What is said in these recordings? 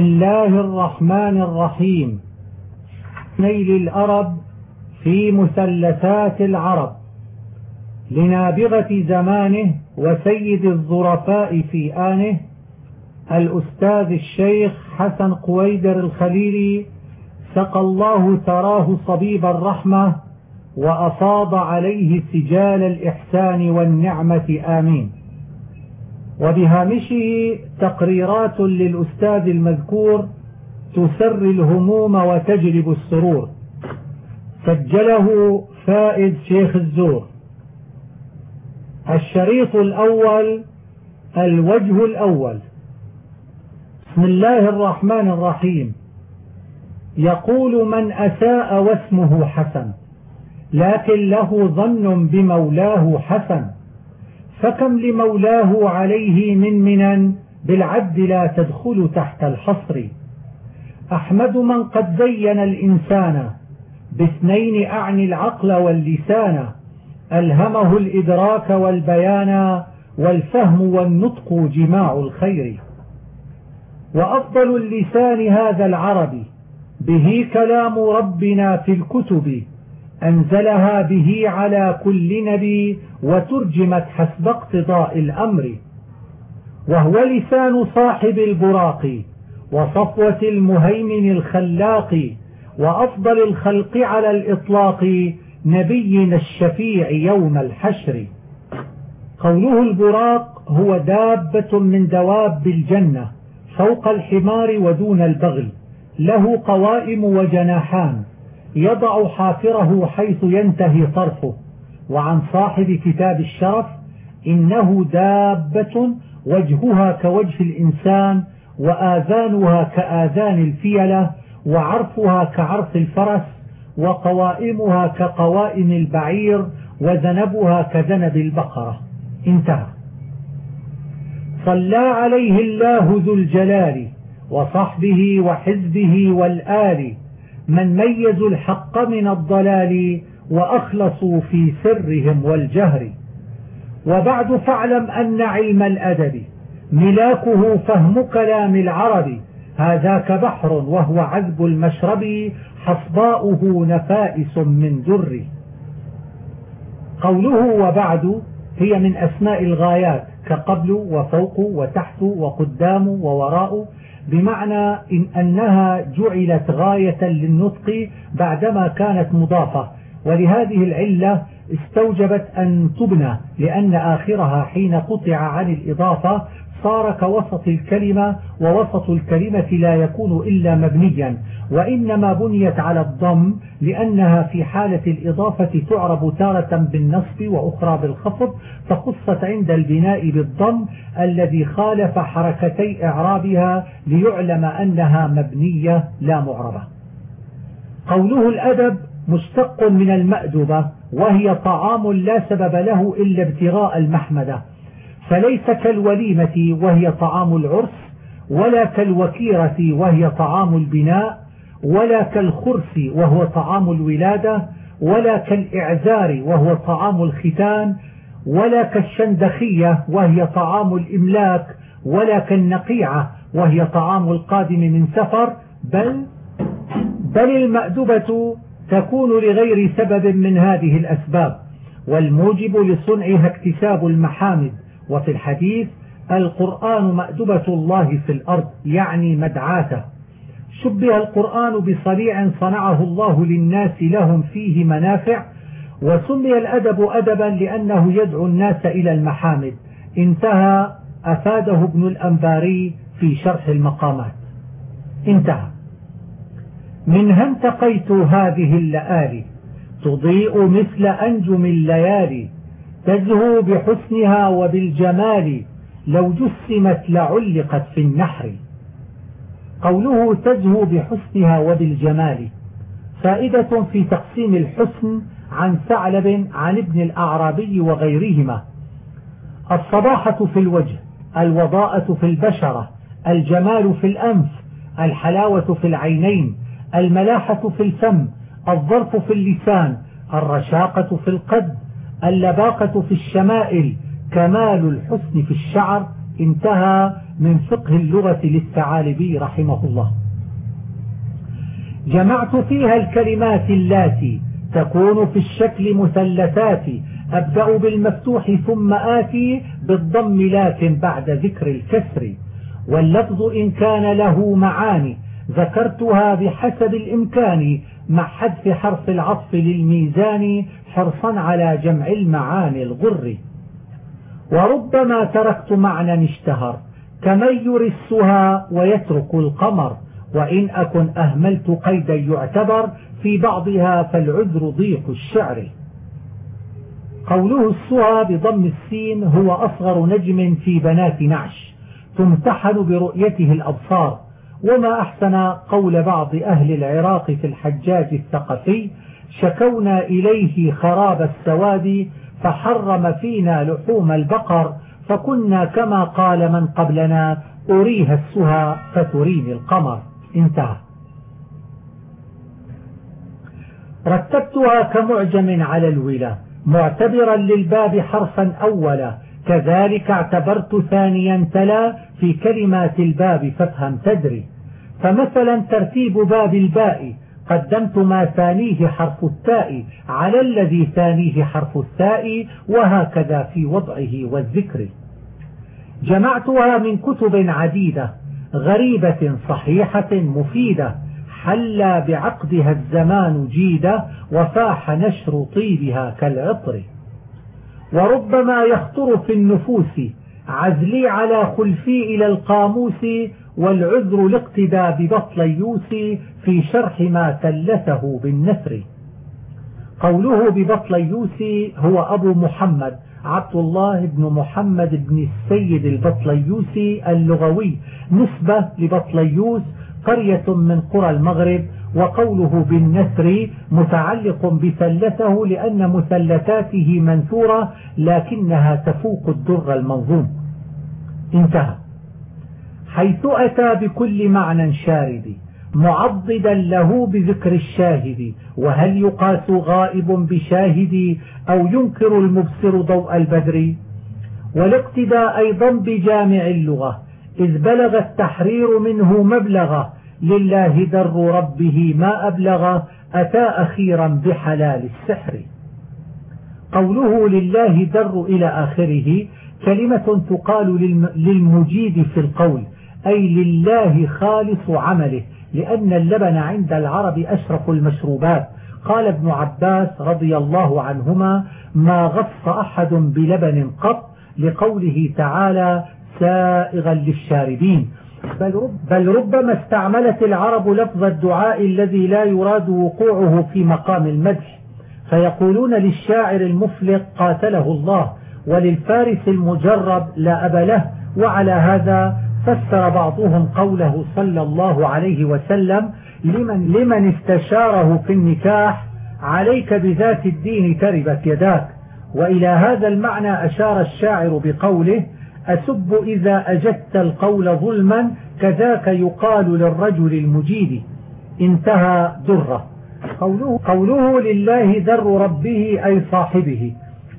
الله الرحمن الرحيم نيل الأرب في مثلثات العرب لنابغة زمانه وسيد الظرفاء في آنه الأستاذ الشيخ حسن قويدر الخليلي سقى الله تراه صبيب الرحمة وأفاض عليه سجال الإحسان والنعمة آمين وبهامشه تقريرات للأستاذ المذكور تسر الهموم وتجلب السرور. سجله فائد شيخ الزور. الشريط الأول الوجه الأول. بسم الله الرحمن الرحيم. يقول من أساء واسمه حسن لكن له ظن بمولاه حسن. فكم لمولاه عليه من منن؟ بالعد لا تدخل تحت الحصر. أحمد من قد زين الإنسان باثنين أعني العقل واللسان. ألهمه الإدراك والبيان والفهم والنطق جماع الخير. وأفضل اللسان هذا العربي به كلام ربنا في الكتب. أنزلها به على كل نبي وترجمت حسب اقتضاء الأمر. وهو لسان صاحب البراق وصفوة المهيمن الخلاق وأفضل الخلق على الإطلاق نبينا الشفيع يوم الحشر. قوله البراق هو دابة من دواب الجنة فوق الحمار ودون البغل له قوائم وجناحان. يضع حافره حيث ينتهي طرفه. وعن صاحب كتاب الشرف إنه دابة وجهها كوجه الإنسان وآذانها كآذان الفيلة وعرفها كعرف الفرس وقوائمها كقوائم البعير وذنبها كذنب البقرة. انتهى. صلى عليه الله ذو الجلال وصحبه وحزبه والآل من ميزوا الحق من الضلال وأخلصوا في سرهم والجهر. وبعد فاعلم أن علم الأدب ملاكه فهم كلام العرب. هذاك بحر وهو عذب المشرب حصباؤه نفائس من در قوله وبعد هي من أسماء الغايات كقبل وفوق وتحت وقدام ووراء. بمعنى إن أنها جعلت غاية للنطق بعدما كانت مضافة. ولهذه العلة استوجبت أن تبنى لأن آخرها حين قطع عن الإضافة صار كوسط الكلمة ووسط الكلمة لا يكون إلا مبنيا وإنما بنيت على الضم لأنها في حالة الإضافة تعرب تارة بالنصب وأخرى بالخفض فخصت عند البناء بالضم الذي خالف حركتي إعرابها ليعلم أنها مبنية لا معربة. قوله الأدب مشتق من المأدبة وهي طعام لا سبب له إلا ابتغاء المحمدة. فليس كالوليمة وهي طعام العرس ولا كالوكيرة وهي طعام البناء ولا كالخرس وهو طعام الولادة ولا كالإعزار وهو طعام الختان ولا كالشندخية وهي طعام الإملاك ولا كالنقيعة وهي طعام القادم من سفر بل بل المأدبة تكون لغير سبب من هذه الأسباب والموجب لصنعها اكتساب المحامد وفي الحديث القرآن مأدبة الله في الأرض يعني مدعاته. شبه القرآن بصريع صنعه الله للناس لهم فيه منافع وسمي الأدب أدبا لأنه يدعو الناس إلى المحامد. انتهى. أفاده ابن الأنباري في شرح المقامات. انتهى. منها انتقيت هذه اللآلي؟ تضيء مثل أنجم الليالي. تزهو بحسنها وبالجمال لو جسمت لعلقت في النحر. قوله تزهو بحسنها وبالجمال فائدة في تقسيم الحسن عن ثعلب عن ابن الأعرابي وغيرهما. الصباحة في الوجه الوضاءة في البشرة الجمال في الأنف الحلاوة في العينين الملاحة في الفم الظرف في اللسان الرشاقة في القد اللباقة في الشمائل كمال الحسن في الشعر انتهى من فقه اللغة للثعالبي رحمه الله. جمعت فيها الكلمات اللاتي تكون في الشكل مثلثات أبدأ بالمفتوح ثم آتي بالضم لكن بعد ذكر الكسر واللفظ إن كان له معاني ذكرتها بحسب الإمكان مع حذف حرف العطف للميزان حرصا على جمع المعاني الغر. وربما تركت معنى اشتهر كمن يرسها ويترك القمر وإن أكن أهملت قيدا يعتبر في بعضها فالعذر ضيق الشعر. قوله السهى بضم السين هو أصغر نجم في بنات نعش تمتحن برؤيته الأبصار. وما أحسن قول بعض أهل العراق في الحجاج الثقفي شكونا إليه خراب السواد فحرم فينا لحوم البقر فكنا كما قال من قبلنا أريها السهى فتريني القمر. انتهى. رتبتها كمعجم على الولا معتبرا للباب حرفا أولا كذلك اعتبرت ثانيا تلا في كلمات الباب فافهم تدري. فمثلا ترتيب باب الباء قدمت ما ثانية حرف التاء على الذي ثانية حرف التاء وهكذا في وضعه والذكر. جمعتها من كتب عديدة غريبة صحيحة مفيدة حلى بعقدها الزمان جيدة وفاح نشر طيبها كالعطر. وربما يخطر في النفوس عزلي على خلفي إلى القاموس والعذر الاقتداء ببطليوس في شرح ما تلته بالنثر. قوله ببطليوس هو أبو محمد عبد الله بن محمد بن السيد البطليوسي اللغوي نسبة لبطليوس قرية من قرى المغرب وقوله بالنثر متعلق بثلثه لأن مثلثاته منثورة لكنها تفوق الدر المنظوم. انتهى. حيث أتى بكل معنى شارد معضدا له بذكر الشاهد وهل يقاس غائب بشاهد أو ينكر المبصر ضوء البدر؟ والاقتداء أيضا بجامع اللغة إذ بلغ التحرير منه مبلغه لله در ربه ما أبلغ أتى أخيرا بحلال السحر. قوله لله در إلى آخره كلمة تقال للمجيد في القول أي لله خالص عمله لأن اللبن عند العرب أشرف المشروبات. قال ابن عباس رضي الله عنهما ما غص أحد بلبن قط لقوله تعالى سائغا للشاربين بل, رب بل ربما استعملت العرب لفظ الدعاء الذي لا يراد وقوعه في مقام المدح. فيقولون للشاعر المفلق قاتله الله وللفارس المجرب لا أب له وعلى هذا فسر بعضهم قوله صلى الله عليه وسلم لمن, لمن استشاره في النكاح عليك بذات الدين تربت يداك. وإلى هذا المعنى أشار الشاعر بقوله أسب إذا أجدت القول ظلما كذاك يقال للرجل المجيد. انتهى درة. قوله, قوله لله در ربه أي صاحبه.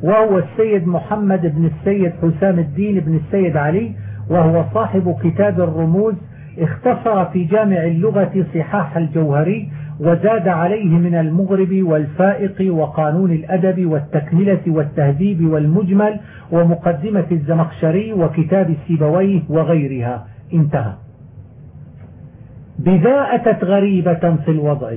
وهو السيد محمد بن السيد حسام الدين بن السيد علي وهو صاحب كتاب الرموز اختصر في جامع اللغة صحاح الجوهري وزاد عليه من المغرب والفائق وقانون الأدب والتكملة والتهذيب والمجمل ومقدمة الزمخشري وكتاب السيبويه وغيرها. انتهى. بذا أتت غريبة في الوضع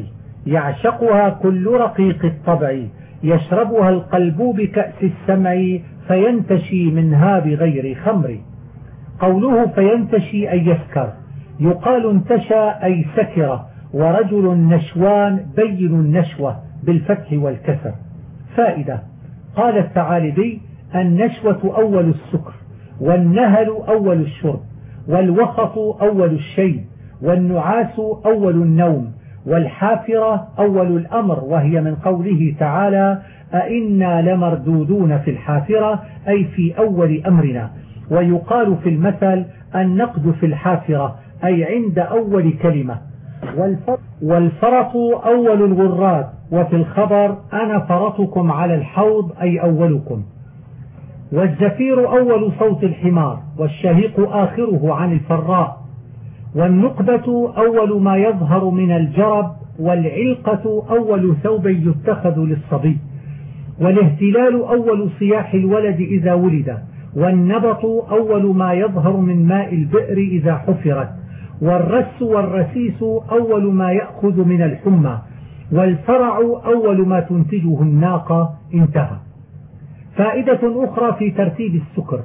يعشقها كل رقيق الطبع يشربها القلب بكأس السمع فينتشي منها بغير خمر. قوله فينتشي أي يسكر. يقال انتشى أي سكر ورجل نشوان بين النشوة بالفتح والكسر. فائدة قال الثعالبي النشوة أول السكر والنهل أول الشرب والوخط أول الشيء والنعاس أول النوم والحافرة أول الأمر وهي من قوله تعالى أئنا لمردودون في الحافرة أي في أول أمرنا. ويقال في المثل النقد في الحافرة أي عند أول كلمة. والفرط أول الغرات وفي الخبر أنا فرطكم على الحوض أي أولكم. والزفير أول صوت الحمار والشهيق آخره عن الفراء. والنقبة أول ما يظهر من الجرب والعلقة أول ثوب يتخذ للصبي. والاهتلال أول صياح الولد إذا ولد. والنبط أول ما يظهر من ماء البئر إذا حفرت والرس والرسيس أول ما يأخذ من الحمى والفرع أول ما تنتجه الناقة انتهى. فائدة أخرى في ترتيب السكر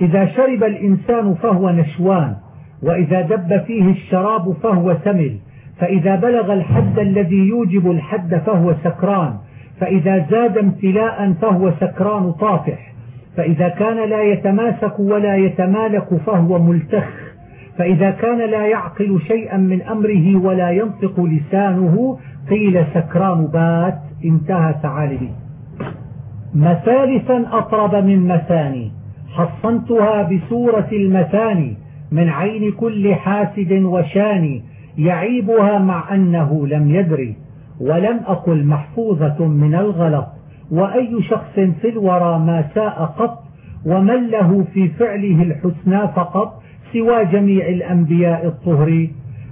إذا شرب الإنسان فهو نشوان وإذا دب فيه الشراب فهو سمل فإذا بلغ الحد الذي يوجب الحد فهو سكران فإذا زاد امتلاء فهو سكران طافح. فإذا كان لا يتماسك ولا يتمالك فهو ملتخ. فإذا كان لا يعقل شيئا من أمره ولا ينطق لسانه قيل سكران بات انتهى ثعالبي مثالثا أطرب من مثاني حصنتها بسورة المثاني من عين كل حاسد وشاني. يعيبها مع أنه لم يدري ولم أقل محفوظة من الغلط. وأي شخص في الورى ما ساء قط ومن له في فعله الحسنى فقط سوى جميع الأنبياء الطهر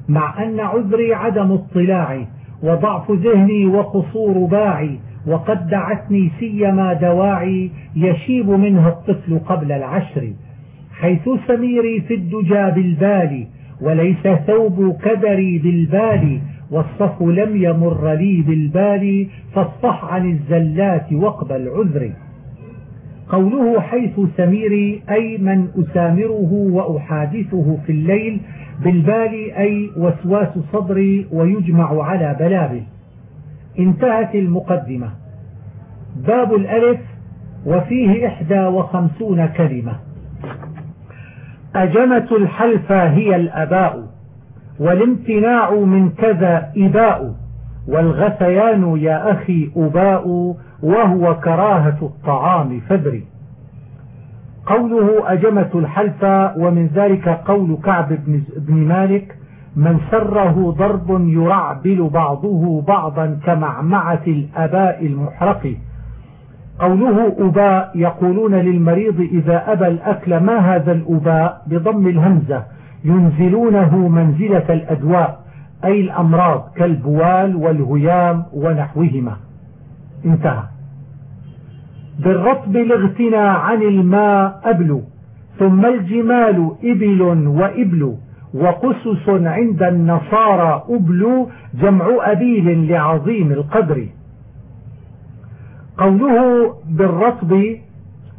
مع أن عذري عدم اطلاعي وضعف ذهني وقصور باعي وقد دعتني سيما دواعي يشيب منها الطفل قبل العشر حيث سميري في الدجى بالبال وليس ثوب كدري بالبال والصف لم يمر لي بالبال فاصفح عن الزلات واقبل عذري قوله حيث سميري أي من أسامره وأحادثه في الليل بالبال أي وسواس صدري ويجمع على بلابه. انتهت المقدمة. باب الألف وفيه إحدى وخمسون كلمة. أجمة الحلف هي الأباء. والامتناع من كذا إباء والغثيان يا أخي أباء وهو كراهة الطعام فدري قوله أجمة الحلف ومن ذلك قول كعب بن مالك من سره ضرب يرعبل بعضه بعضا كمعمعة الأباء المحرق. قوله أباء يقولون للمريض إذا أبى الأكل ما هذا الأباء؟ بضم الهمزة. ينزلونه منزلة الأدواء أي الأمراض كالبوال والهيام ونحوهما. انتهى. بالرطب الاغتنى عن الماء أبل ثم الجمال إبل وإبل وقسس عند النصارى أبل جمع أبيل لعظيم القدر. قوله بالرطب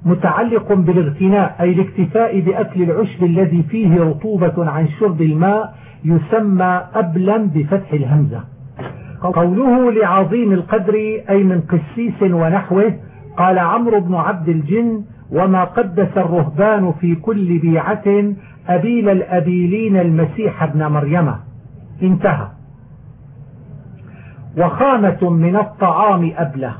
متعلق بالاغتناء أي الاكتفاء بأكل العشب الذي فيه رطوبة عن شرب الماء يسمى أبلا بفتح الهمزة. قوله لعظيم القدر أي من قسيس ونحوه قال عمرو بن عبد الجن وما قدس الرهبان في كل بيعة أبيل الأبيلين المسيح ابن مريم انتهى. وخامة من الطعام أبلة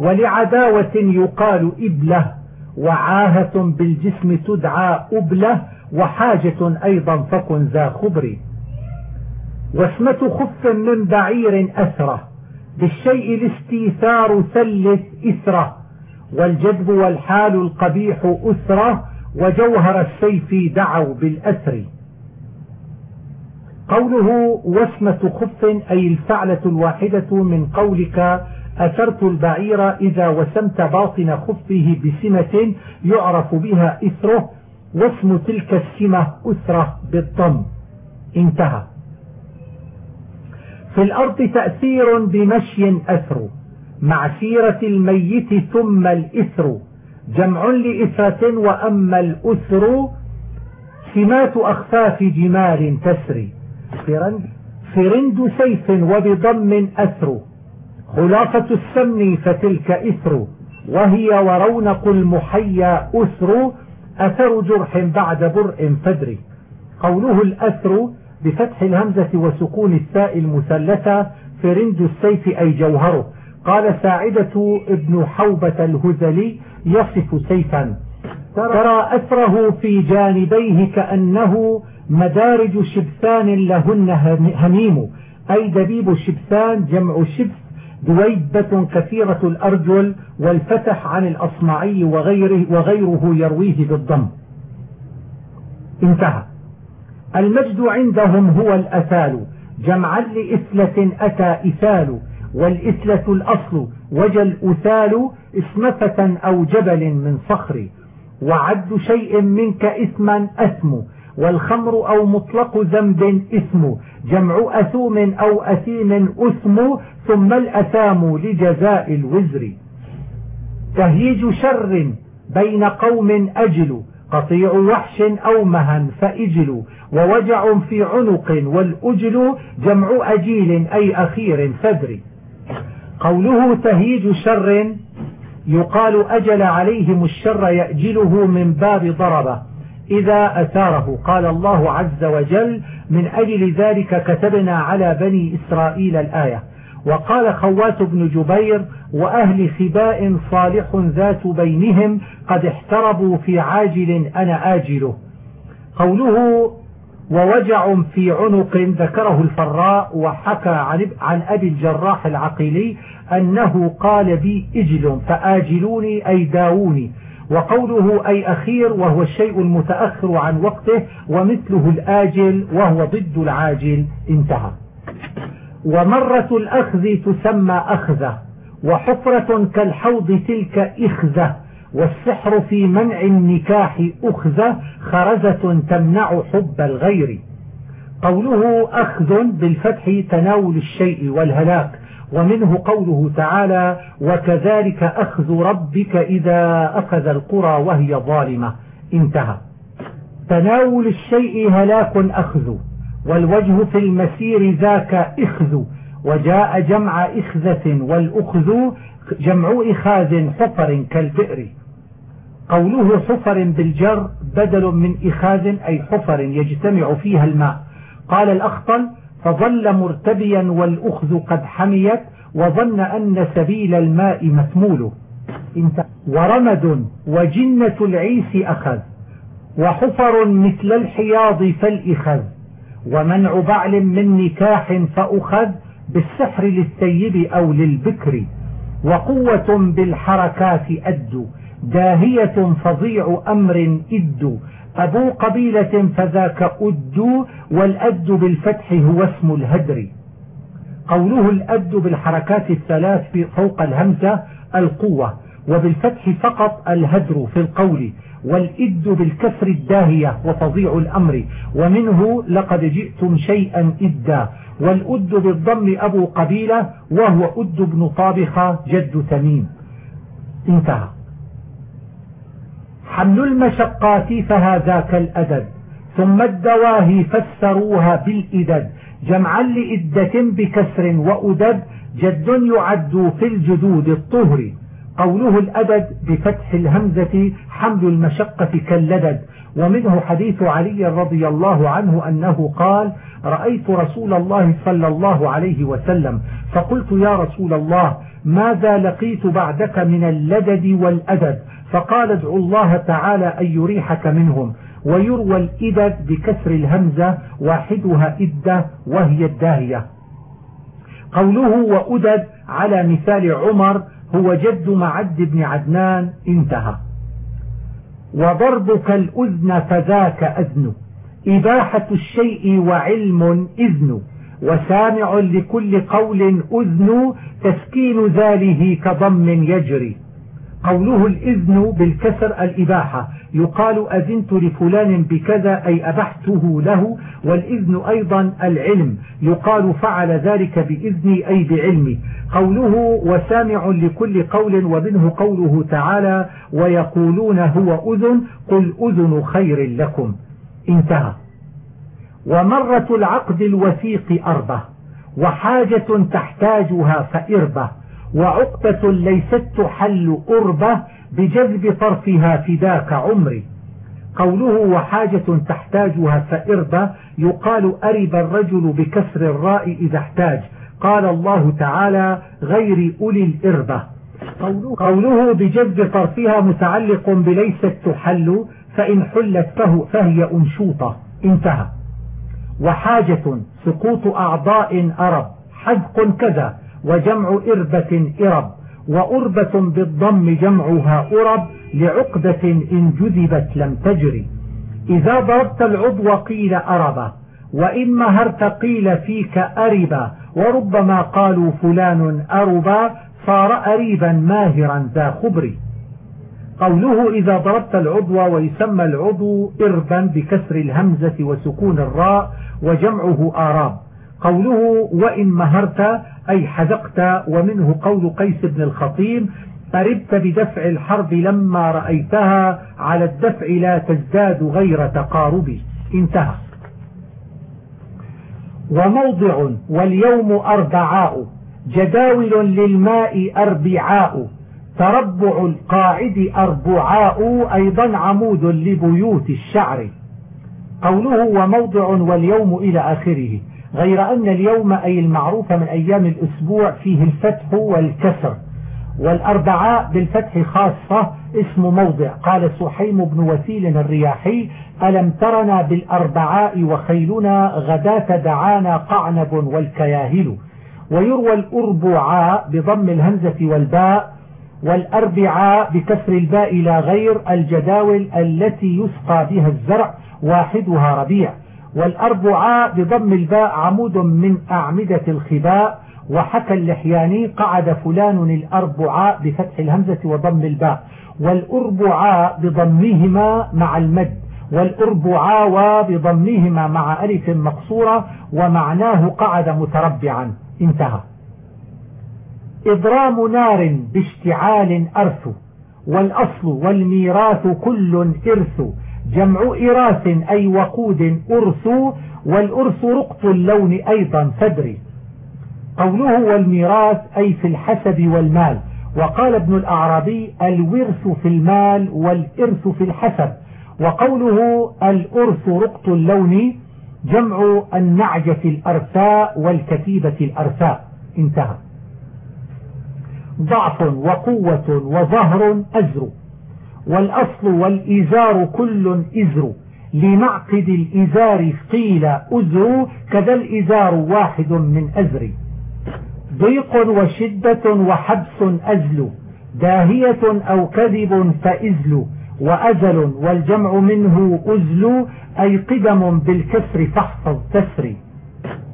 ولعداوة يقال إبلة وعاهة بالجسم تدعى أبلة وحاجة أيضا فكن ذا خبر. واسمة خف من بعير أثره بالشيء الاستيثار ثلث إثره والجذب والحال القبيح أثره وجوهر السيف دعوا بالأسر. قوله واسمة خف أي الفعلة الواحدة من قولك أثرت البعير إذا وسمت باطن خفه بسمة يعرف بها إثره واسم تلك السمة أثرة بالضم. انتهى. في الأرض تأثير بمشي أثر مع سيرة الميت ثم الإثر. جمع لإثرة وأما الأثر سمات أخفاف جمال تسري. فرند سيف وبضم أثر. خلاصة السمن فتلك إثر وهي ورونق المحيا أثر أثر جرح بعد برء فدري قوله الأثر بفتح الهمزة وسكون الثاء المثلثة فرنج السيف أي جوهره. قال ساعدة ابن حوبة الهزلي يصف سيفا. ترى أثره في جانبيه كأنه مدارج شبثان لهن هميم أي دبيب الشبثان جمع شبث دويبة كثيرة الأرجل والفتح عن الأصمعي وغيره, وغيره يرويه بالضم. انتهى. المجد عندهم هو الأثال. جمعا لإثلة أتى إثال. والإثلة الأصل. وجل أثال اسمفة أو جبل من صخر. وعد شيء منك إثما أثم. والخمر أو مطلق ذنب إثم جمع أثوم أو أثيم أثم ثم الأثام لجزاء الوزر. تهيج شر بين قوم أجل قطيع وحش أو مهن فإجل. ووجع في عنق والأجل جمع أجيل أي أخير فدر. قوله تهيج شر يقال أجل عليهم الشر يأجله من باب ضربة. إذا أثاره. قال الله عز وجل من أجل ذلك كتبنا على بني إسرائيل الآية. وقال خوات بن جبير وأهل خباء صالح ذات بينهم قد احتربوا في عاجل أنا آجله. قوله ووجع في عنق ذكره الفراء وحكى عن أبي الجراح العقيلي أنه قال بي إجل فآجلوني أي داوني. وقوله أي أخير وهو الشيء المتأخر عن وقته ومثله الآجل وهو ضد العاجل انتهى. ومرة الأخذ تسمى أخذة وحفرة كالحوض تلك إخذة والسحر في منع النكاح أخذة خرزة تمنع حب الغير. قوله أخذ بالفتح تناول الشيء والهلاك ومنه قوله تعالى وكذلك أخذ ربك إذا أخذ القرى وهي ظالمة. انتهى. تناول الشيء هلاك أخذ والوجه في المسير ذاك إخذ وجاء جمع إخذة والأخذ جمع إخاذ حفر كالبئر. قوله حفر بالجر بدل من إخاذ أي حفر يجتمع فيها الماء. قال الأخطل فظل مرتبيا والأخذ قد حميت وظن أن سبيل الماء مثمول ورمد وجنة العيس أخذ وحفر مثل الحياض فالإخذ ومنع بعل من نكاح فأخذ بالسحر للسيب أو للبكر وقوة بالحركات أد داهية فظيع أمر إد أبو قبيلة فذاك أد والأد بالفتح هو اسم الهدر. قوله الأد بالحركات الثلاث فوق الهمزة القوة وبالفتح فقط الهدر في القول والإد بالكسر الداهية وفظيع الأمر ومنه لقد جئتم شيئا إدا والأد بالضم أبو قبيلة وهو أد بن طابخة جد تميم. انتهى. حمل المشقات فهذاك الأدد ثم الدواهي فسروها بالإدد جمعا لإدة بكسر وأدد جد يعد في الجدود الطهر. قوله الأدد بفتح الهمزة حمل المشقة كاللدد ومنه حديث علي رضي الله عنه أنه قال رأيت رسول الله صلى الله عليه وسلم فقلت يا رسول الله ماذا لقيت بعدك من اللدد والأدد فقال ادعو الله تعالى أن يريحك منهم ويروى الإدد بكسر الهمزة واحدها إدة وهي الداهية. قوله وأدد على مثال عمر هو جد معد بن عدنان انتهى. وضربك الأذن فذاك أذن إباحة الشيء وعلم إذن وسامع لكل قول أذن تسكين ذاله كضم يجري. قوله الإذن بالكسر الإباحة يقال أذنت لفلان بكذا أي أبحته له والإذن أيضا العلم يقال فعل ذلك بإذني أي بعلمي قوله وسامع لكل قول ومنه قوله تعالى ويقولون هو أذن قل أذن خير لكم. انتهى. ومرة العقد الوثيق أربة وحاجة تحتاجها فإربة وعقبة ليست تحل أربة بجذب طرفها فداك عمري. قوله وحاجة تحتاجها فإربة يقال أرب الرجل بكسر الراء إذا احتاج. قال الله تعالى غير أولي الإربة. قوله بجذب طرفها متعلق بليست تحل فإن حلت فهو فهي أنشوطة انتهى. وحاجة سقوط أعضاء أرب حذق كذا وجمع إربة إرب. وأربة بالضم جمعها أرب لعقدة إن جذبت لم تجري. إذا ضربت العضو قيل أربا وإن مهرت قيل فيك أربا وربما قالوا فلان أربا صار أريبا ماهرا ذا خبر. قوله إذا ضربت العضو ويسمى العضو إربا بكسر الهمزة وسكون الراء وجمعه آراب. قوله وإن مهرت أي حذقت ومنه قول قيس بن الخطيب أردت بدفع الحرب لما رأيتها على الدفع لا تزداد غير تقارب انتهى. وموضع واليوم أربعاء جداول للماء أربعاء. تربع القاعد أربعاء أيضا عمود لبيوت الشعر. قوله وموضع واليوم إلى آخره غير أن اليوم أي المعروف من أيام الأسبوع فيه الفتح والكسر. والأربعاء بالفتح خاصة اسم موضع. قال سحيم بن وسيل الرياحي ألم ترنا بالأربعاء وخيلنا غداة دعانا قعنب والكياهل. ويروى الأربعاء بضم الهمزة والباء والأربعاء بكسر الباء لا غير الجداول التي يسقى بها الزرع واحدها ربيع. والأربعاء بضم الباء عمود من أعمدة الخباء وحكى اللحياني قعد فلان الأربعاء بفتح الهمزة وضم الباء. والأربعاء بضمهما مع المد. والأربعاء بضمهما مع ألف مقصورة ومعناه قعد متربعا. انتهى. إضرام نار باشتعال أرث والأصل والميراث كل إرث جمع إراث أي وقود أرث والأرث رقط اللون أيضا فدري قوله والميراث أي في الحسب والمال وقال ابن الأعرابي الورث في المال والإرث في الحسب وقوله الأرث رقط اللون جمع النعجة الأرثاء والكتيبة الأرثاء. انتهى. ضعف وقوة وظهر أزر. والأصل والإزار كل إزر. لمعقد الإزار قيل أزر كذا الإزار واحد من أزر. ضيق وشدة وحبس أزل. داهية أو كذب فإزل. وأزل والجمع منه أزل أي قدم بالكسر فاحفظ تسري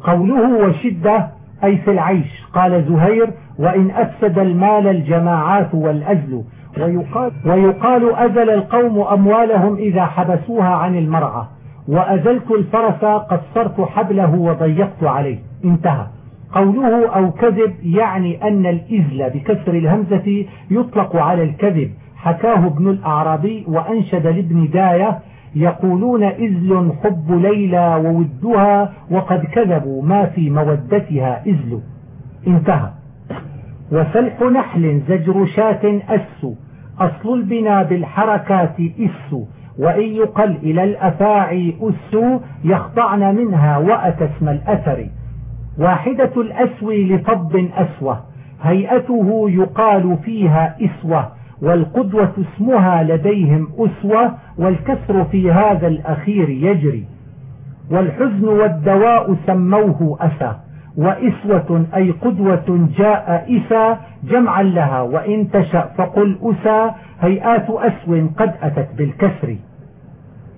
قوله وشدة أي في العيش. قال زهير وإن أفسد المال الجماعات والأزل. ويقال, ويقال أزل القوم أموالهم إذا حبسوها عن المرعى. وأزلت الفرس قصرت حبله وضيقت عليه. انتهى. قوله أو كذب يعني أن الإزل بكسر الهمزة يطلق على الكذب. حكاه ابن الأعرابي وأنشد لابن داية يقولون إزل حب ليلى وودها وقد كذبوا. ما في مودتها إزل. انتهى. وسلح نحل زجر شاة أس. أصل البنا بالحركات إس. وإن يقل إلى الأفاعي أس يخضعن منها وأت اسم الأثر. واحدة الأسوي لطب أسوة هيئته يقال فيها إسوة والقدوة اسمها لديهم أسوة والكسر في هذا الأخير يجري. والحزن والدواء سموه أسى وإسوة أي قدوة جاء إسى جمعا لها وإن تشأ فقل أسى هيئات أسو قد أتت بالكسر.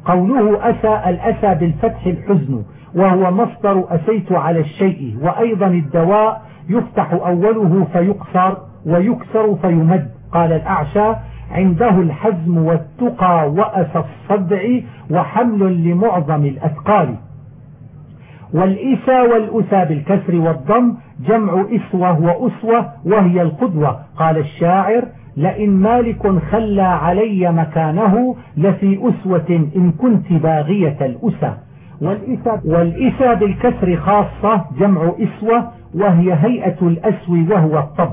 قوله أسى الأسى بالفتح الحزن وهو مصدر أسيت على الشيء وأيضا الدواء يفتح أوله فيقصر ويكسر فيمد. قال الأعشى عنده الحزم والتقى وأس الصدع وحمل لمعظم الأثقال. والإسى والأسى بالكسر والضم جمع إسوة وأسوة وهي القدوة. قال الشاعر لئن مالك خلى علي مكانه لفي أسوة إن كنت باغية الأسى. والإسى بالكسر خاصة جمع إسوة وهي هيئة الأسو وهو الطب.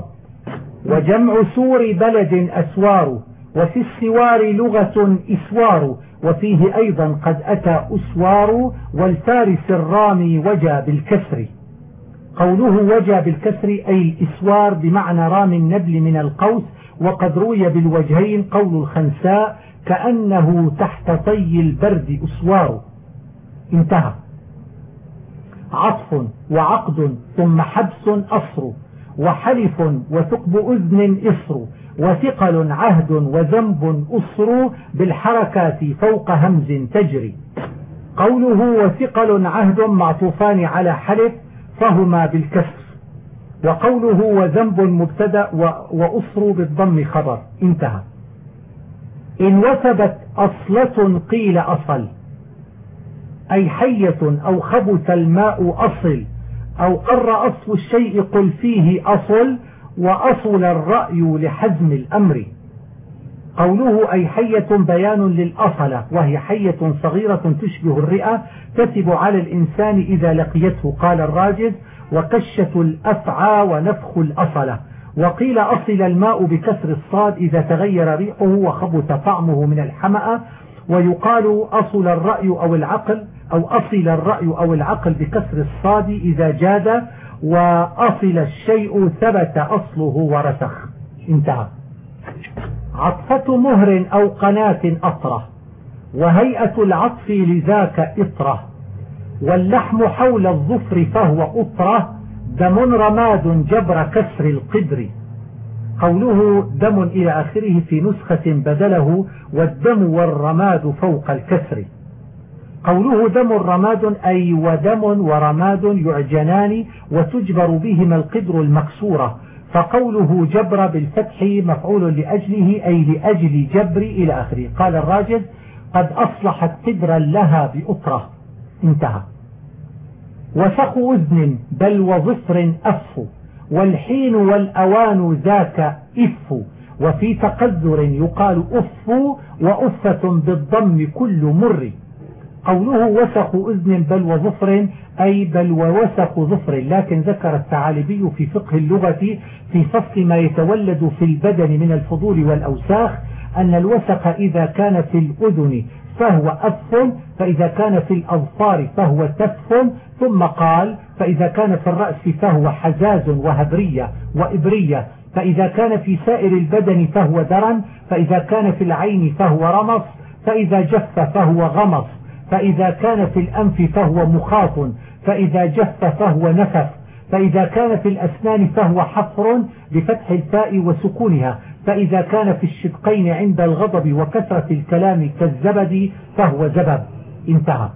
وجمع سور بلد أسوار وفي السوار لغة إسوار وفيه أيضا قد أتى أسوار والفارس الرامي وجى بالكسر. قوله وجى بالكسر أي الإسوار بمعنى رام النبل من القوس وقد روي بالوجهين قول الخنساء كأنه تحت طي البرد أسوار. انتهى. عطف وعقد ثم حبس أصر وحلف وثقب أذن إصر وثقل عهد وذنب أصر بالحركات فوق همز تجري. قوله وثقل عهد معطوفان على حلف فهما بالكسر. وقوله وذنب مبتدأ وأصر بالضم خبر. انتهى. إن وثبت أصلة قيل أصل. أي حية أو خبث الماء أصل. أو قر أصل الشيء قل فيه أصل. وأصل الرأي لحزم الأمر. قوله أي حية بيان للأصلة وهي حية صغيرة تشبه الرئة تتب على الإنسان إذا لقيته قال الراجز. وكشة الأفعى ونفخ الأصلة وقيل أصل الماء بكسر الصاد إذا تغير ريحه وخبث طعمه من الحمأة ويقال أصل الرأي أو العقل أو أصل الرأي أو العقل بكسر الصاد إذا جاد. وأصل الشيء ثبت أصله ورسخ. انتهى. عطفة مهر أو قناة أطرة وهيئة العطف لذاك إطرة واللحم حول الظفر فهو أطرة دم رماد جبر كسر القدر. قوله دم إلى آخره في نسخة بدله والدم والرماد فوق الكسر. قوله دم رماد أي ودم ورماد يعجنان وتجبر بهما القدر المكسورة فقوله جبر بالفتح مفعول لأجله أي لأجل جبر إلى آخره. قال الراجز قد أصلحت قدرا لها بأطرة انتهى. وسخ أذن بل وظفر أف والحين والأوان ذاك إف. وفي تقذر يقال أف وأفة بالضم كل مر. قوله وسخ أذن بل وظفر أي بل ووسخ ظفر لكن ذكر الثعالبي في فقه اللغة في فصل ما يتولد في البدن من الفضول والأوساخ أن الوسخ إذا كان في الأذن فهو أف فإذا كان في الأظفار فهو تف ثم قال فإذا كان في الرأس فهو حزاز وهبرية وإبرية فإذا كان في سائر البدن فهو درن فإذا كان في العين فهو رمص فإذا جف فهو غمص. فإذا كان في الأنف فهو مخاط فإذا جف فهو نفف فإذا كان في الأسنان فهو حفر بفتح الفاء وسكونها فإذا كان في الشدقين عند الغضب وكثرة الكلام كالزبد فهو زبد. انتهى.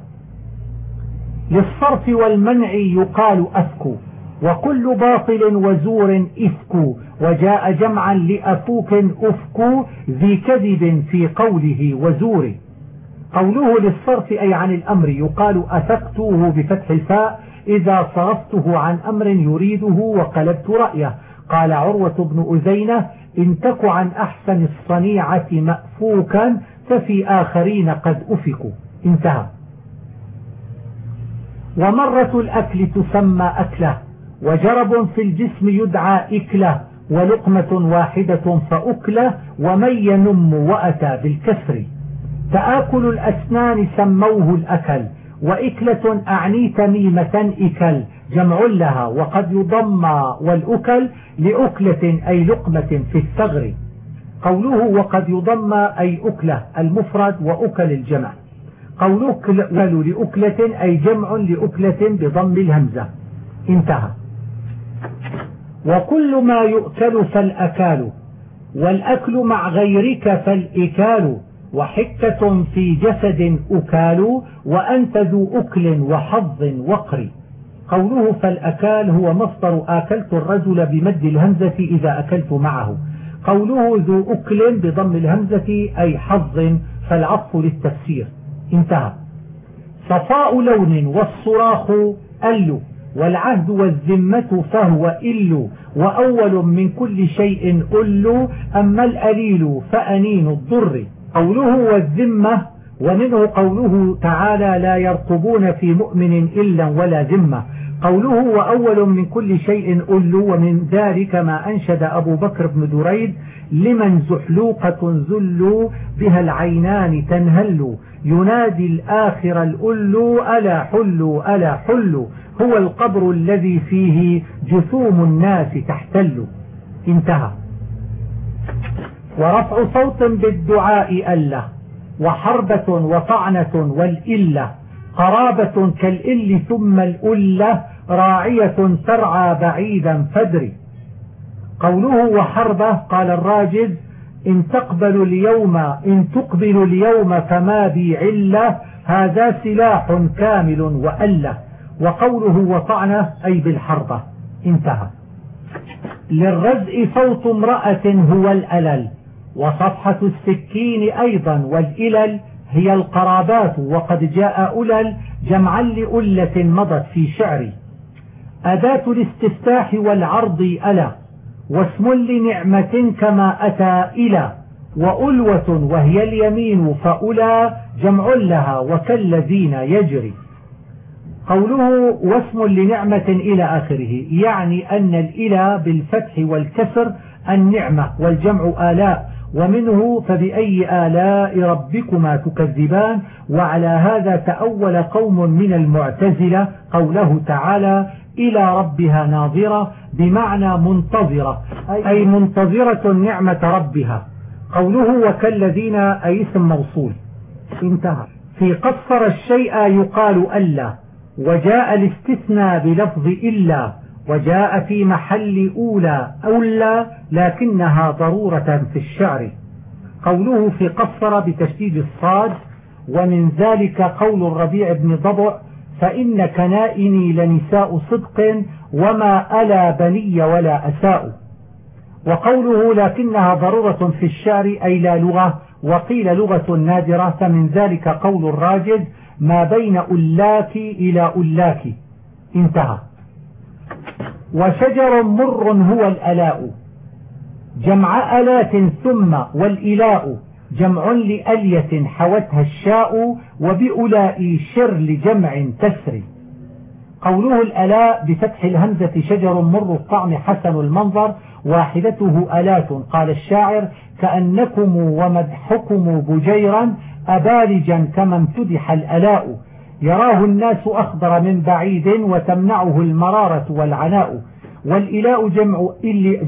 للصرف والمنع يقال أفك وكل باطل وزور إفك وجاء جمعا لأفوك أفك ذي كذب في قوله وزور قوله للصرف أي عن الأمر يقال أفكته بفتح الفاء إذا صرفته عن أمر يريده وقلبت رأيه. قال عروة بن أزينة إن تك عن أحسن الصنيعة مأفوكا ففي آخرين قد أفكوا انتهى. ومرة الأكل تسمى أكلة وجرب في الجسم يدعى إكلة ولقمة واحدة فأكلة ومن ينم وأتى بالكسر. تآكل الأسنان سموه الأكل وإكلة أعني تميمة إكل جمع لها وقد يضم والأكل لأكلة أي لقمة في الثغر. قوله وقد يضم أي أكلة المفرد وأكل الجمع. قوله أكل لأكلة أي جمع لأكلة بضم الهمزة. انتهى. وكل ما يؤكل فالأكال والأكل مع غيرك فالإكال. وحكة في جسد أكال وأنت ذو أكل وحظ وقر. قوله فالأكال هو مصدر آكلت الرجل بمد الهمزة إذا أكلت معه. قوله ذو أكل بضم الهمزة أي حظ فالعطف للتفسير. انتهى. صفاء لون والصراخ أل والعهد والذمة فهو إل وأول من كل شيء أل أما الأليل فأنين الضر. قوله والذمة ومنه قوله تعالى لا يرقبون في مؤمن إلا ولا ذمة. قوله وأول من كل شيء أل ومن ذلك ما أنشد أبو بكر بن دريد لمن زحلوقة ذل بها العينان تنهل ينادي الآخر الأل ألا حل ألا حل هو القبر الذي فيه جثوم الناس تحتل. انتهى. ورفع صوت بالدعاء أله وحربة وطعنة والإلة قرابة كالإل ثم الألة راعية ترعى بعيدا فدري. قوله وحربة قال الراجز إن تقبل اليوم إن تقبل اليوم فما بي علة هذا سلاح كامل وألة. وقوله وطعنة أي بالحربة. انتهى. للرزء صوت امرأة هو الألل. وصفحة السكين أيضا والإلل هي القرابات وقد جاء ألل جمعا لألة مضت في شعري. أداة الاستفتاح والعرض ألا واسم لنعمة كما أتى إلى وألوة وهي اليمين فأولى جمع لها وكالذين يجري. قوله واسم لنعمة إلى آخره يعني أن الإلى بالفتح والكسر النعمة والجمع آلاء ومنه فبأي آلاء ربكما تكذبان وعلى هذا تأول قوم من المعتزلة قوله تعالى إلى ربها ناظرة بمعنى منتظرة أي منتظرة نعمة ربها. قوله وكالذين أي اسم موصول. انتهى. في قصر الشيء يقال ألا وجاء الاستثناء بلفظ إلا. وجاء في محل أولى أولى لكنها ضرورة في الشعر. قوله في قصر بتشديد الصاد ومن ذلك قول الربيع بن ضبع فإن كنائني لنساء صدق وما ألا بني ولا أساء. وقوله لكنها ضرورة في الشعر أي لا لغة وقيل لغة نادرة فمن ذلك قول الراجد ما بين ألاك إلى ألاك انتهى. وشجر مر هو الألاء. جمع ألات ثم والإلاء جمع لألية حوتها الشاء وبألاء شر لجمع تسري قوله الألاء بفتح الهمزة شجر مر الطعم حسن المنظر واحدته ألات. قال الشاعر كأنكم ومدحكم بجيرا أبالجا كما امتدح الألاء. يراه الناس أخضر من بعيد وتمنعه المرارة والعناء والإلاء جمع,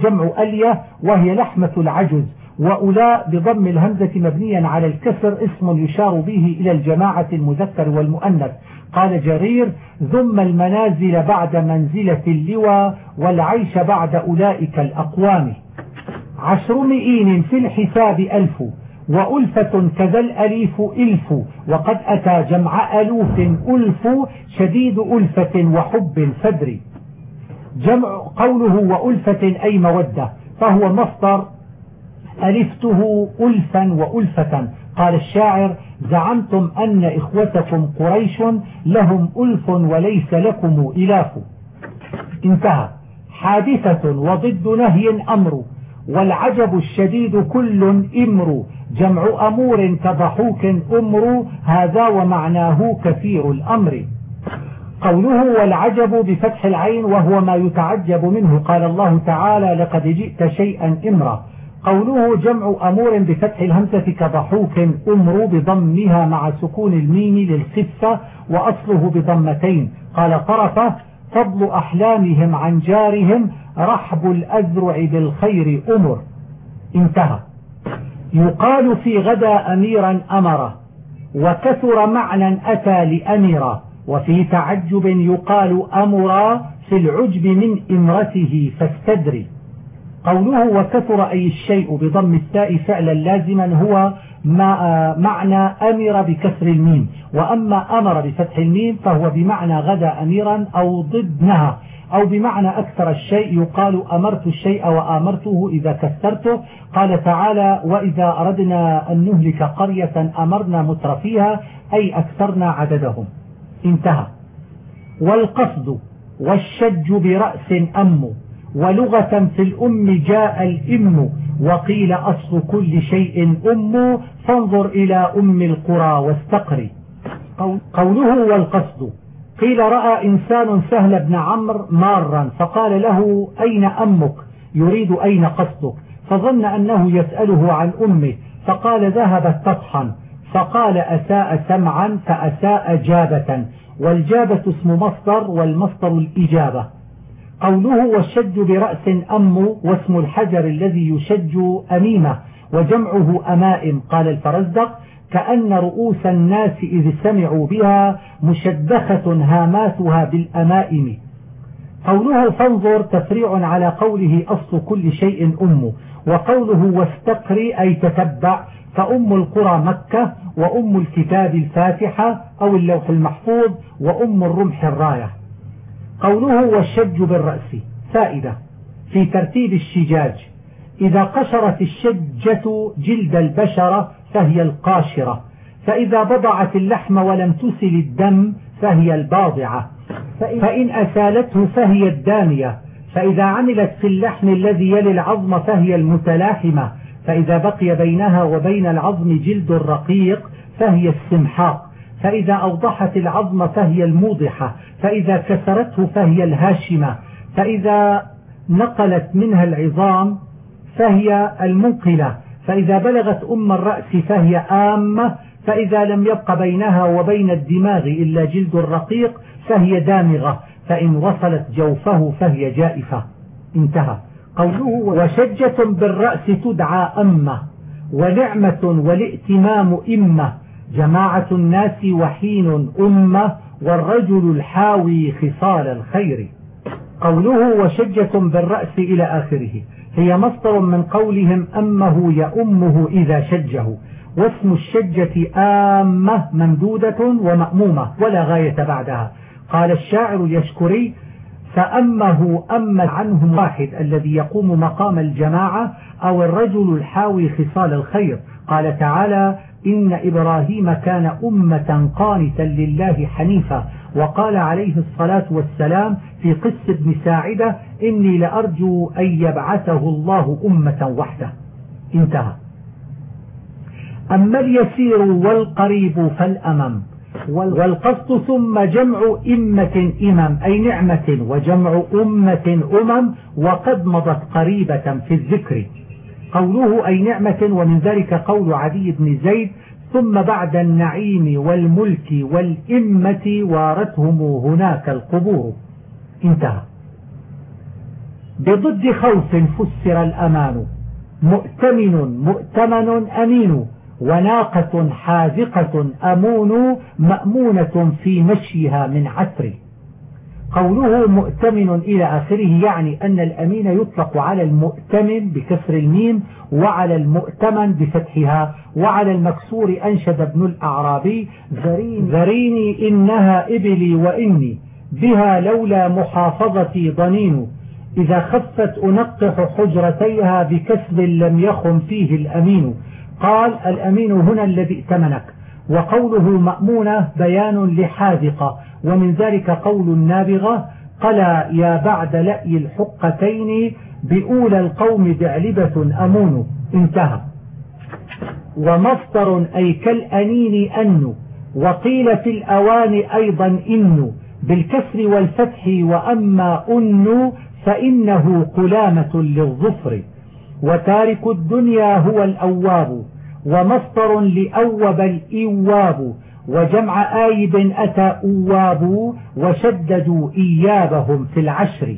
جمع ألية وهي لحمة العجز وأولاء بضم الهمزة مبنيا على الكسر اسم يشار به إلى الجماعة المذكر والمؤنث. قال جرير ثم المنازل بعد منزلة اللوى والعيش بعد أولئك الأقوام. عشر مئين في الحساب ألف. وألفة كذا الأليف إلف وقد أتى جمع ألوف ألف شديد ألفة وحب الفدر. جمع قوله وألفة أي مودة فهو مصدر ألفته ألفا وألفة. قال الشاعر زعمتم أن إخوتكم قريش لهم ألف وليس لكم إلاف. انتهى. حادثة وضد نهي أمر والعجب الشديد كل إمر. جمع أمور كضحوك أمر هذا ومعناه كثير الأمر. قوله والعجب بفتح العين وهو ما يتعجب منه. قال الله تعالى لقد جئت شيئا إمرا. قوله جمع أمور بفتح الهمزة كضحوك أمر بضمها مع سكون الميم للخفة وأصله بضمتين. قال طرفة فضل أحلامهم عن جارهم رحب الأذرع بالخير أمر. انتهى. يقال في غدا أميرا أمر وكثر معنى أتى لأمر وفي تعجب يقال أمر في العجب من إمرته فاستدري. قوله وكثر أي الشيء بضم التاء فعلا لازما هو ما معنى أمر بكسر الميم وأما أمر بفتح الميم فهو بمعنى غدا أميرا أو ضدنها. أو بمعنى أكثر الشيء يقال أمرت الشيء وآمرته إذا كثرته. قال تعالى وإذا أردنا أن نهلك قرية أمرنا مترفيها أي أكثرنا عددهم. انتهى. والقصد والشج برأس أم ولغة في الأم جاء الإم وقيل أصل كل شيء أم. فانظر إلى أم القرى واستقري. قوله والقصد. قيل رأى إنسان سهل بن عمرو مارا فقال له أين أمك؟ يريد أين قصدك؟ فظن أنه يسأله عن أمه فقال ذهبت تطحن. فقال أساء سمعا فأساء جابة. والجابة اسم مصدر والمصدر الإجابة. قوله والشج برأس أم واسم الحجر الذي يشج أميمة وجمعه أمائم. قال الفرزدق كأن رؤوس الناس إذ سمعوا بها مشدخة هاماتها بالأمائم. قوله فانظر تفريع على قوله أصل كل شيء أم. وقوله واستقري أي تتبع فأم القرى مكة وأم الكتاب الفاتحة أو اللوح المحفوظ وأم الرمح الراية. قوله والشج بالرأس. فائدة. في ترتيب الشجاج. إذا قشرت الشجة جلد البشرة فهي القاشرة. فإذا بضعت اللحم ولم تسل الدم فهي الباضعة. فإن أسالته فهي الدامية. فإذا عملت في اللحم الذي يلي العظم فهي المتلاحمة. فإذا بقي بينها وبين العظم جلد رقيق فهي السمحاق. فإذا أوضحت العظم فهي الموضحة. فإذا كسرته فهي الهاشمة. فإذا نقلت منها العظام فهي المنقلة. فإذا بلغت أم الرأس فهي آمة فإذا لم يبق بينها وبين الدماغ إلا جلد رقيق فهي دامغة فإن وصلت جوفه فهي جائفة. انتهى. قوله وشجة بالرأس تدعى أمة ونعمة والائتمام إمة. جماعة الناس وحين أمة والرجل الحاوي خصال الخير. قوله وشجة بالرأس إلى آخره. هي مصدر من قولهم أمه يأمه إذا شجه واسم الشجة آمة ممدودة ومأمومة ولا غاية بعدها. قال الشاعر اليشكري فأمه أم عنهم واحد الذي يقوم مقام الجماعة أو الرجل الحاوي خصال الخير. قال تعالى إن إبراهيم كان أمة قانتا لله حنيفا. وقال عليه الصلاة والسلام في قس ابن ساعدة إني لأرجو أن يبعثه الله أمة وحده. انتهى. أما اليسير والقريب فالأمم والقصد ثم جمع إمة إمم أي نعمة وجمع أمة أمم وقد مضت قريبة في الذكر. قوله أي نعمة ومن ذلك قول عدي بن زيد ثم بعد النعيم والملك والإمة وارتهم هناك القبور. انتهى. بضد خوف فسر الأمان. مؤتمن مؤتمن أمين. وناقة حاذقة أمون مأمونة في مشيها من عسر قوله مؤتمن إلى آخره يعني أن الأمين يطلق على المؤتمن بكسر الميم وعلى المؤتمن بفتحها. وعلى المكسور أنشد ابن الأعرابي ذريني, ذريني إنها إبلي وإني. بها لولا محافظتي ضنين إذا خفت أنقح حجرتيها بكسب لم يخم فيه الأمين. قال الأمين هنا الذي ائتمنك. وقوله مأمونة بيان لحاذقة. ومن ذلك قول النابغة قلا يا بعد لأي الحقتين بأولى القوم بعلبة أمون. انتهى. ومصدر أي كالأنين أن. وقيل في الأوان أيضا إن. بالكسر والفتح وأما أن فإنه قلامة للظفر وتارك الدنيا هو الأواب ومصدر لأوب الإواب وجمع آيب أتى أواب وشددوا إيابهم في العشر.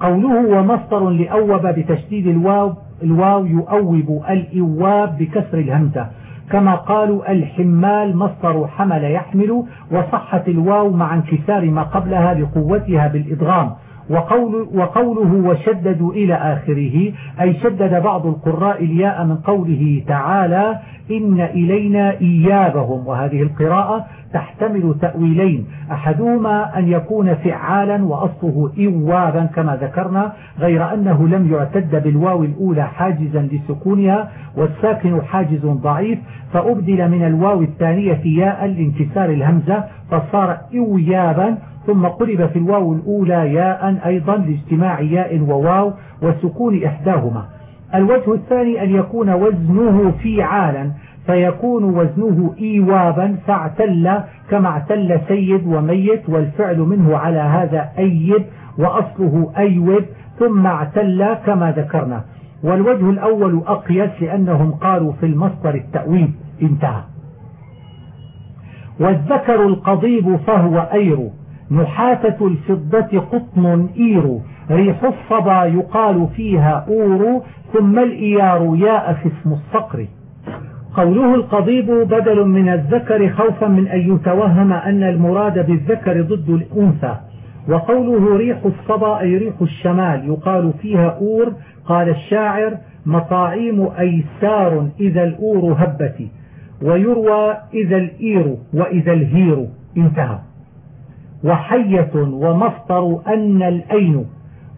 قوله ومصدر لأوب بتشديد الواو الواو يؤوب الإواب بكسر الهمزة كما قالوا الحمال مصدر حمل يحمل وصحت الواو مع انكسار ما قبلها لقوتها بالإدغام وقول وقوله وشددوا إلى آخره أي شدد بعض القراء الياء من قوله تعالى إن إلينا إيابهم وهذه القراءة تحتمل تأويلين. أحدهما أن يكون فعالا وأصله إوابا كما ذكرنا غير أنه لم يعتد بالواو الأولى حاجزا لسكونها والساكن حاجز ضعيف فأبدل من الواو الثانية ياء لانكسار الهمزة فصار إويابا ثم قلب في الواو الأولى ياء أيضا لاجتماع ياء وواو وسكون إحداهما. الوجه الثاني أن يكون وزنه فيعالا فيكون وزنه إيوابا فاعتل كما اعتل سيد وميت والفعل منه على هذا أيد وأصله أيود ثم اعتل كما ذكرنا. والوجه الأول أقيس لأنهم قالوا في المصدر التأويل. انتهى. والذكر القضيب فهو أير. نحاتة الفضة قطن إير ريح الصبا يقال فيها أور ثم الإيار يا أخي اسم الصقر. قوله القضيب بدل من الذكر خوفا من أن يتوهم أن المراد بالذكر ضد الأنثى. وقوله ريح الصبا أي ريح الشمال يقال فيها أور. قال الشاعر مطاعيم أيسار إذا الأور هبت ويروى إذا الإير وإذا الهير. انتهى. وحية ومفطر أن الأين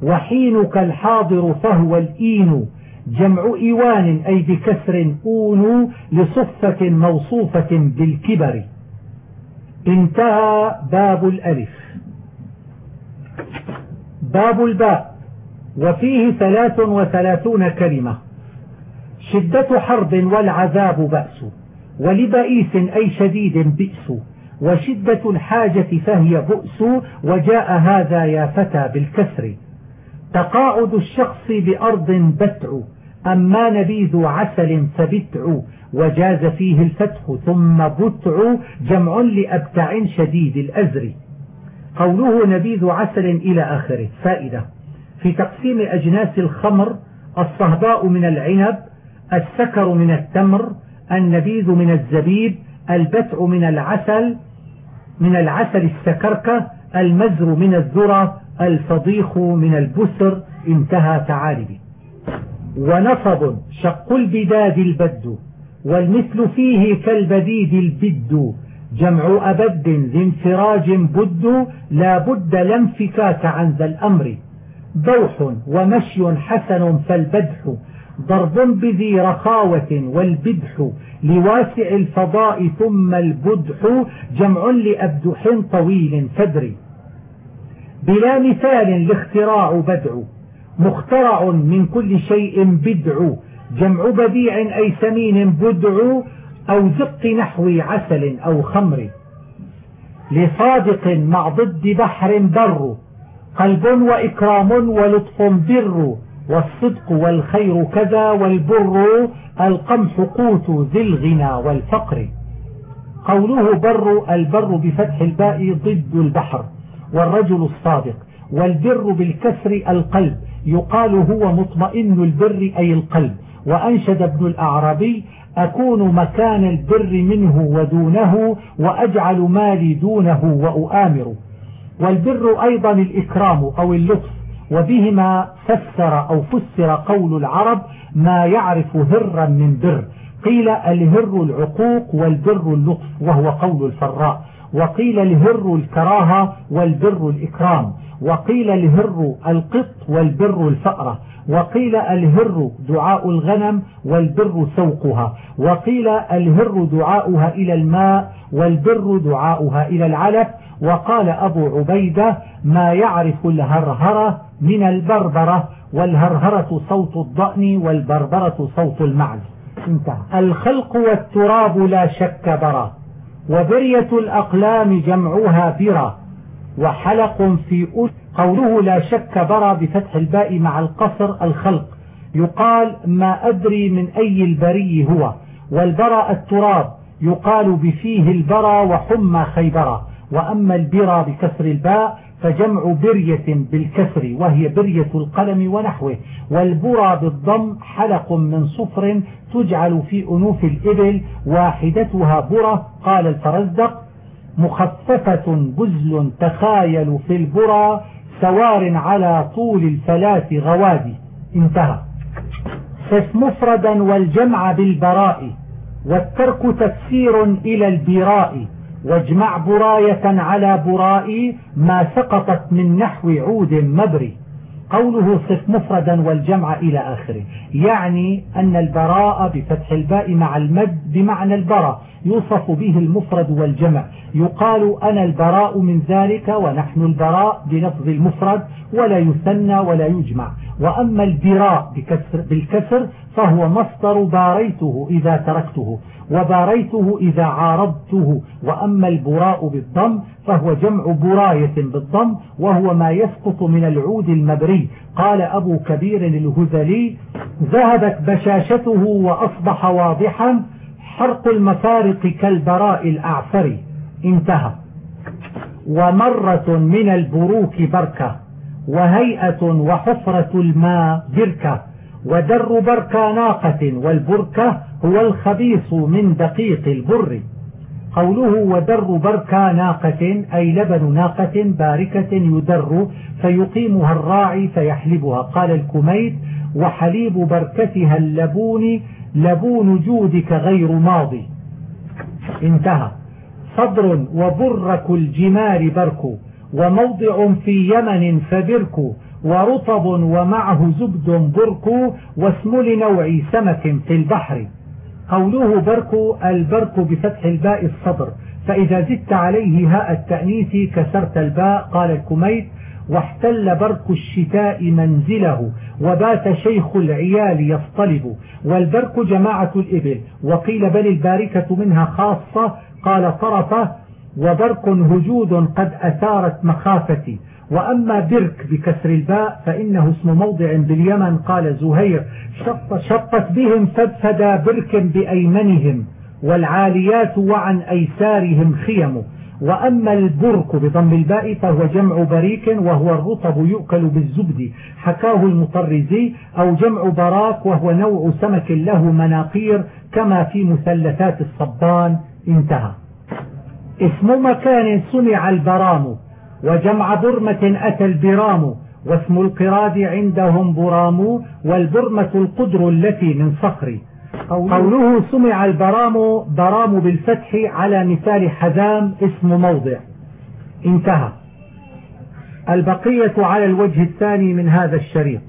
وحينك الحاضر فهو الإين. جمع إيوان أي بكسر أون لصفة موصوفة بالكبر. انتهى باب الألف. باب الباء وفيه ثلاث وثلاثون كلمة. شدة حرب والعذاب بأس. ولبئيس أي شديد بئس. وشدة الحاجة فهي بؤس وجاء هذا يا فتى بالكسر. تقاعد الشخص بأرض بتع أما نبيذ عسل فبتع وجاز فيه الفتح ثم بتع جمع لأبتع شديد الأزر. قوله نبيذ عسل إلى آخره. فائدة في تقسيم أجناس الخمر الصهباء من العنب السكر من التمر النبيذ من الزبيب البتع من العسل من العسل السكركة المزر من الذرة الفضيخ من البسر انتهى تعالبي ونصب شق البداد البد والمثل فيه كالبديد البد. جمع أبد ذي انفراج بد لا بد لا انفكاك عن ذا الأمر. دوح ومشي حسن فالبدح ضرب بذي رخاوة والبدح لواسع الفضاء ثم البدح جمع لأبدح طويل فدري بلا مثال لاختراع بدع مخترع من كل شيء بدع جمع بديع أي سمين بدع أو زق نحو عسل أو خمر. لصادق مع ضد بحر بر قلب وإكرام ولطف بر والصدق والخير كذا والبر القمح قوت ذي الغنى والفقر. قوله بر البر بفتح الباء ضد البحر والرجل الصادق. والبر بالكسر القلب يقال هو مطمئن البر أي القلب. وأنشد ابن الأعرابي أكون مكان البر منه ودونه وأجعل مالي دونه وأؤامر. والبر أيضا الإكرام أو اللطف وبهما فسر أو فسر قول العرب ما يعرف هرا من بر قيل الهر العقوق والبر اللطف وهو قول الفراء. وقيل الهر الكراهة والبر الإكرام. وقيل الهر القط والبر الفأرة. وقيل الهر دعاء الغنم والبر سوقها. وقيل الهر دعاؤها إلى الماء والبر دعاؤها إلى العلف. وقال أبو عبيدة ما يعرف الهرهرة من البربرة والهرهرة صوت الضأن والبربرة صوت المعز. انتهى. الخلق والتراب لا شك برا وبرية الأقلام جمعها برا وحلق في أس قوله لا شك برا بفتح الباء مع القصر الخلق يقال ما أدري من أي البري هو والبرى التراب يقال بفيه البرى وحمى خيبرا وأما البرى بكسر الباء فجمع برية بالكسر وهي برية القلم ونحوه والبرى بالضم حلق من صفر تجعل في أنوف الإبل واحدتها برى قال الفرزدق مخففة بزل تخايل في البرى سوار على طول الفلاة غوادي. انتهى. فس مفردا والجمع بالبراء والترك تفسير إلى البراء. واجمع براية على براء ما سقطت من نحو عود مبري. قوله صف مفردا والجمع إلى آخره. يعني أن البراء بفتح الباء مع المد بمعنى البراء. يوصف به المفرد والجمع. يقال أنا البراء من ذلك ونحن البراء بلفظ المفرد ولا يثنى ولا يجمع. وأما البراء بكسر بالكسر فهو مصدر باريته إذا تركته وباريته إذا عارضته. وأما البراء بالضم فهو جمع براية بالضم وهو ما يسقط من العود المبري. قال أبو كبير الهذلي ذهبت بشاشته وأصبح واضحا حرق المفارق كالبراء الأعفري انتهى. ومرة من البروك بركة وهيئة وحفرة الماء بركة. ودر بركة ناقة والبركة هو الخبيث من دقيق البر. قوله ودر بركة ناقة أي لبن ناقة باركة يدر فيقيمها الراعي فيحلبها. قال الكميت وحليب بركتها اللبون لبون جودك غير ماضي انتهى. صدر وبرك الجمار برك وموضع في يمن فبرك ورطب ومعه زبد برك واسم لنوع سمك في البحر. قوله برك البرك بفتح الباء الصدر فإذا زدت عليه هاء التأنيث كسرت الباء قال الكميت واحتل برك الشتاء منزله وبات شيخ العيال يصطلب والبرك جماعة الإبل وقيل بل الباركة منها خاصة قال طرفه وبرك هجود قد أثارت مخافتي وأما برك بكسر الباء فإنه اسم موضع باليمن قال زهير شط شطت بهم فدفدا برك بأيمنهم والعاليات وعن أيسارهم خيم وأما البرك بضم الباء فهو جمع بريك وهو الرطب يؤكل بالزبد. حكاه المطرزي أو جمع براك وهو نوع سمك له مناقير كما في مثلثات الصبان. انتهى. اسم مكان صنع البرام وجمع برمة أتى البرام واسم القراد عندهم برام والبرمة القدر التي من صخر. قوله سمع البرام برام بالفتح على مثال حزام اسم موضع. انتهى. البقية على الوجه الثاني من هذا الشريط.